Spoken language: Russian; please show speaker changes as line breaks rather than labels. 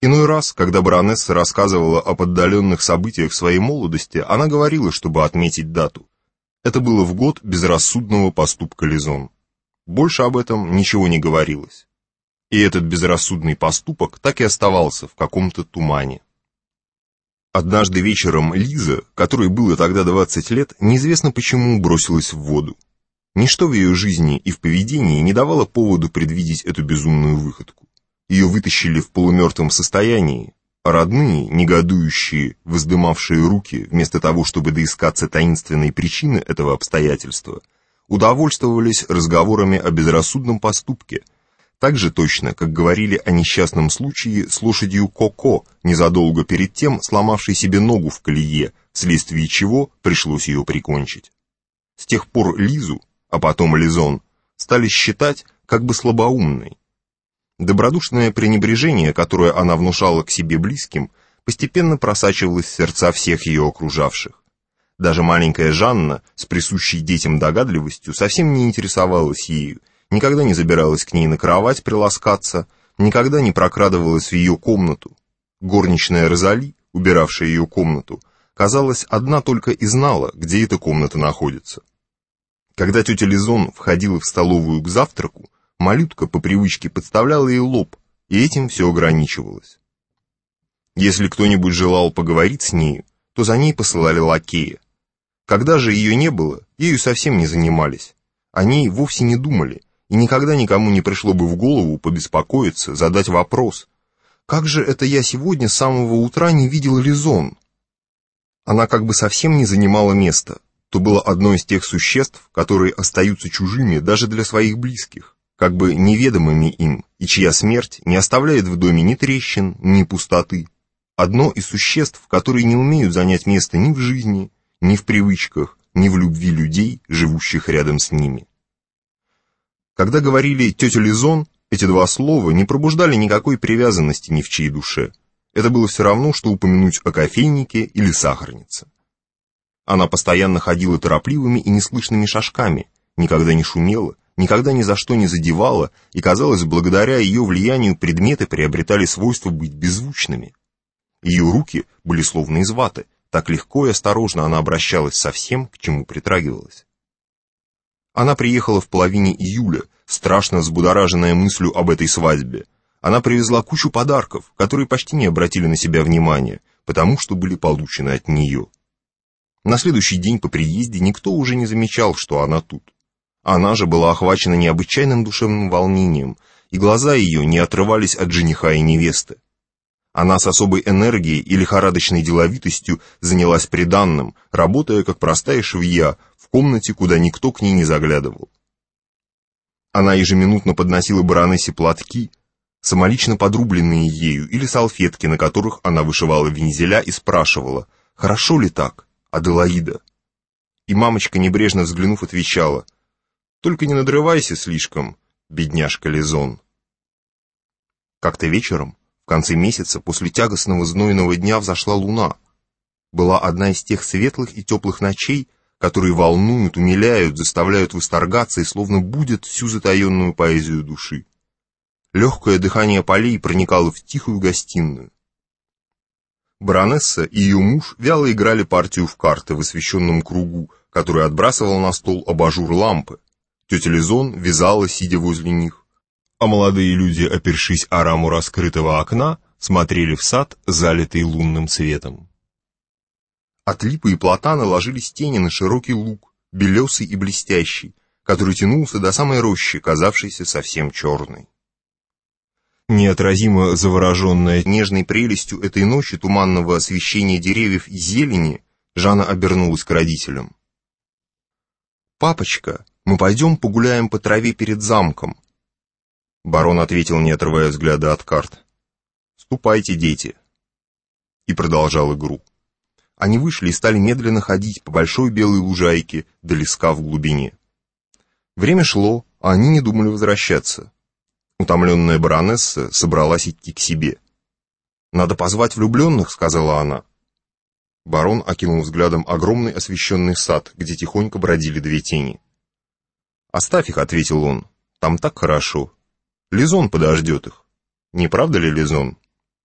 Иной раз, когда баронесса рассказывала об отдаленных событиях своей молодости, она говорила, чтобы отметить дату. Это было в год безрассудного поступка Лизон. Больше об этом ничего не говорилось. И этот безрассудный поступок так и оставался в каком-то тумане. Однажды вечером Лиза, которой было тогда 20 лет, неизвестно почему бросилась в воду. Ничто в ее жизни и в поведении не давало поводу предвидеть эту безумную выходку. Ее вытащили в полумертвом состоянии, а родные, негодующие, воздымавшие руки, вместо того, чтобы доискаться таинственной причины этого обстоятельства, удовольствовались разговорами о безрассудном поступке, так же точно, как говорили о несчастном случае с лошадью Коко, незадолго перед тем сломавшей себе ногу в колее, вследствие чего пришлось ее прикончить. С тех пор Лизу, а потом Лизон, стали считать как бы слабоумной, Добродушное пренебрежение, которое она внушала к себе близким, постепенно просачивалось в сердца всех ее окружавших. Даже маленькая Жанна, с присущей детям догадливостью, совсем не интересовалась ею, никогда не забиралась к ней на кровать приласкаться, никогда не прокрадывалась в ее комнату. Горничная Розали, убиравшая ее комнату, казалось, одна только и знала, где эта комната находится. Когда тетя Лизон входила в столовую к завтраку, Малютка по привычке подставляла ей лоб, и этим все ограничивалось. Если кто-нибудь желал поговорить с нею, то за ней посылали лакея. Когда же ее не было, ею совсем не занимались. О ней вовсе не думали, и никогда никому не пришло бы в голову побеспокоиться, задать вопрос. «Как же это я сегодня с самого утра не видел Лизон?» Она как бы совсем не занимала места, то было одно из тех существ, которые остаются чужими даже для своих близких как бы неведомыми им, и чья смерть не оставляет в доме ни трещин, ни пустоты. Одно из существ, которые не умеют занять место ни в жизни, ни в привычках, ни в любви людей, живущих рядом с ними. Когда говорили «тетя Лизон», эти два слова не пробуждали никакой привязанности ни в чьей душе. Это было все равно, что упомянуть о кофейнике или сахарнице. Она постоянно ходила торопливыми и неслышными шажками, никогда не шумела, никогда ни за что не задевала, и, казалось, благодаря ее влиянию предметы приобретали свойство быть беззвучными. Ее руки были словно из ваты, так легко и осторожно она обращалась со всем, к чему притрагивалась. Она приехала в половине июля, страшно взбудораженная мыслью об этой свадьбе. Она привезла кучу подарков, которые почти не обратили на себя внимания, потому что были получены от нее. На следующий день по приезде никто уже не замечал, что она тут. Она же была охвачена необычайным душевным волнением, и глаза ее не отрывались от жениха и невесты. Она с особой энергией и лихорадочной деловитостью занялась приданным, работая как простая швея в комнате, куда никто к ней не заглядывал. Она ежеминутно подносила баронессе платки, самолично подрубленные ею, или салфетки, на которых она вышивала вензеля и спрашивала, «Хорошо ли так, Аделаида?» И мамочка, небрежно взглянув, отвечала – только не надрывайся слишком, бедняжка Лизон. Как-то вечером, в конце месяца, после тягостного знойного дня взошла луна. Была одна из тех светлых и теплых ночей, которые волнуют, умиляют, заставляют восторгаться и словно будят всю затаенную поэзию души. Легкое дыхание полей проникало в тихую гостиную. Баронесса и ее муж вяло играли партию в карты в освещенном кругу, который отбрасывал на стол абажур лампы, Тетя Лизон вязала, сидя возле них, а молодые люди, опершись о раму раскрытого окна, смотрели в сад, залитый лунным светом. От липы и платана ложились тени на широкий луг, белесый и блестящий, который тянулся до самой рощи, казавшейся совсем черной. Неотразимо завороженная нежной прелестью этой ночи туманного освещения деревьев и зелени, Жанна обернулась к родителям. «Папочка, мы пойдем погуляем по траве перед замком». Барон ответил, не отрывая взгляда от карт. «Ступайте, дети». И продолжал игру. Они вышли и стали медленно ходить по большой белой лужайке до леска в глубине. Время шло, а они не думали возвращаться. Утомленная баронесса собралась идти к себе. «Надо позвать влюбленных», — сказала она. Барон окинул взглядом огромный освещенный сад, где тихонько бродили две тени. «Оставь их», — ответил он. «Там так хорошо. Лизон подождет их. Не правда ли, Лизон?»